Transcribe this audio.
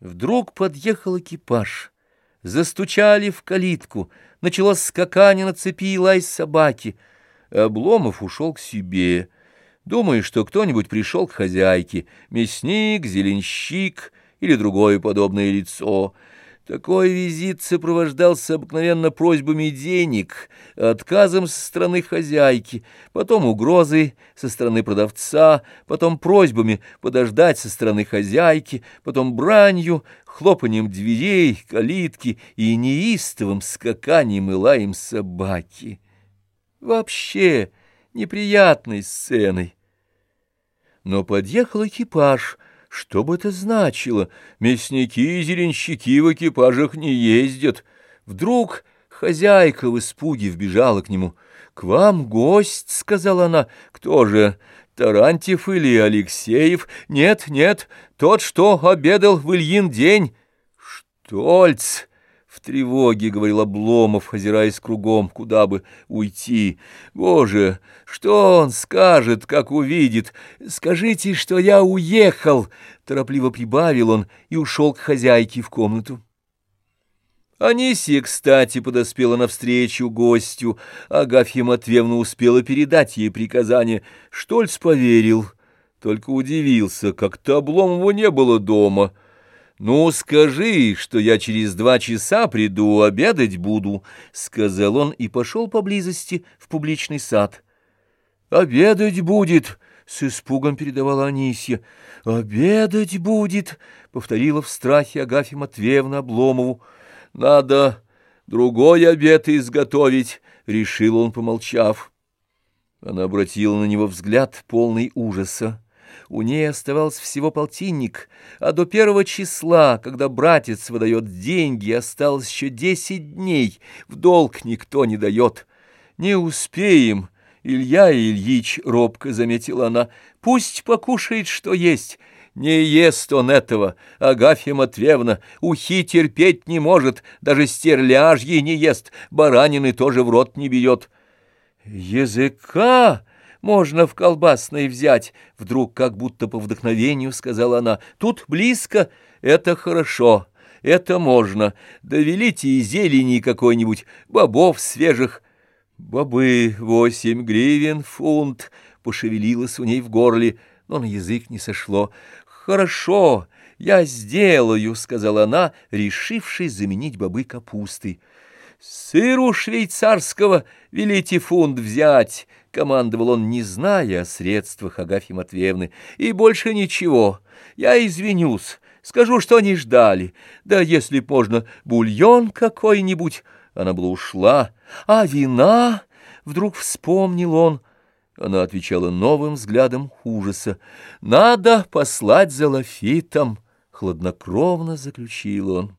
Вдруг подъехал экипаж. Застучали в калитку. Началось скакание на цепи и лай собаки. Обломов ушел к себе. Думая, что кто-нибудь пришел к хозяйке. Мясник, зеленщик или другое подобное лицо — такой визит сопровождался обыкновенно просьбами денег, отказом со стороны хозяйки, потом угрозой со стороны продавца, потом просьбами подождать со стороны хозяйки, потом бранью, хлопанием дверей, калитки и неистовым скаканием и лаем собаки. Вообще неприятной сценой. Но подъехал экипаж — что бы это значило? Мясники и зеленщики в экипажах не ездят. Вдруг хозяйка в испуге вбежала к нему. — К вам гость, — сказала она. — Кто же? Тарантьев или Алексеев? Нет, нет, тот, что обедал в Ильин день. — Штольц! В тревоге, — говорил Обломов, озираясь кругом, куда бы уйти. Боже, что он скажет, как увидит? Скажите, что я уехал, — торопливо прибавил он и ушел к хозяйке в комнату. Анисия, кстати, подоспела навстречу гостю. Агафья Матвеевна успела передать ей приказание. Штольц поверил, только удивился, как-то Обломова не было дома — «Ну, скажи, что я через два часа приду, обедать буду», — сказал он и пошел поблизости в публичный сад. «Обедать будет», — с испугом передавала Анисья. «Обедать будет», — повторила в страхе Агафья Матвеевна Обломову. «Надо другой обед изготовить», — решил он, помолчав. Она обратила на него взгляд, полный ужаса. У ней оставался всего полтинник, а до первого числа, когда братец выдает деньги, осталось еще десять дней, в долг никто не дает. Не успеем, Илья Ильич, — робко заметила она, — пусть покушает, что есть». Не ест он этого, Агафья Матвеевна, ухи терпеть не может, даже стерляжьи не ест, баранины тоже в рот не берет. «Языка!» Можно в колбасной взять, — вдруг как будто по вдохновению сказала она. Тут близко, это хорошо, это можно. Довелите и зелени какой-нибудь, бобов свежих. Бобы восемь гривен, фунт, — пошевелилась у ней в горле, но на язык не сошло. Хорошо, я сделаю, — сказала она, решившись заменить бобы капустой. Сыру швейцарского велите фунт взять, — командовал он, не зная о средствах Агафьи Матвеевны, — и больше ничего. Я извинюсь, скажу, что не ждали. Да если б можно, бульон какой-нибудь. Она была ушла. А вина? Вдруг вспомнил он. Она отвечала новым взглядом ужаса. «Надо послать за лафитом», — хладнокровно заключил он.